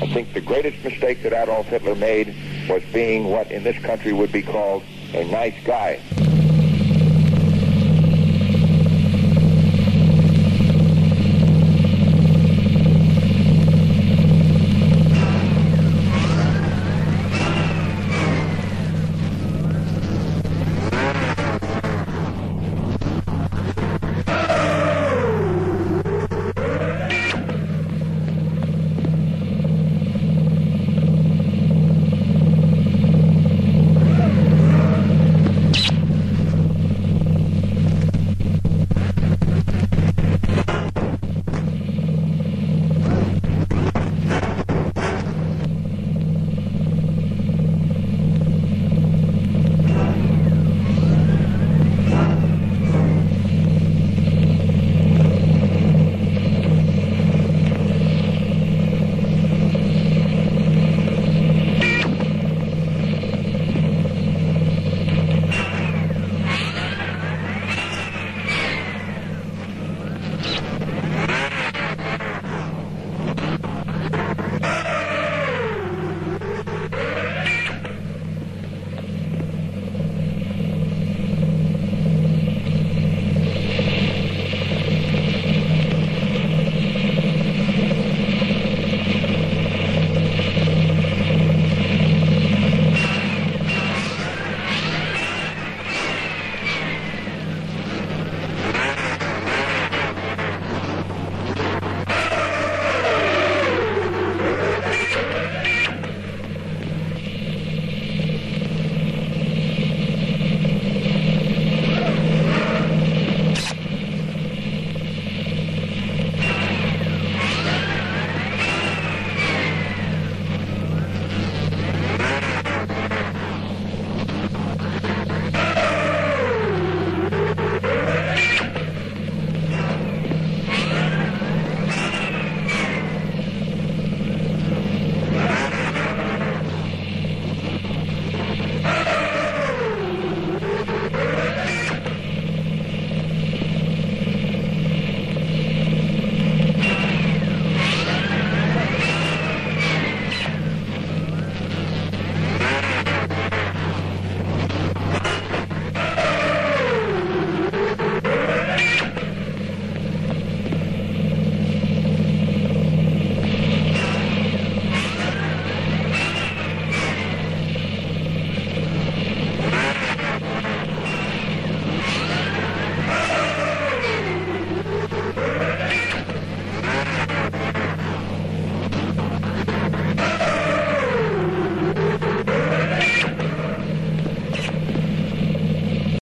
I think the greatest mistake that Adolf Hitler made was being what in this country would be called a nice guy.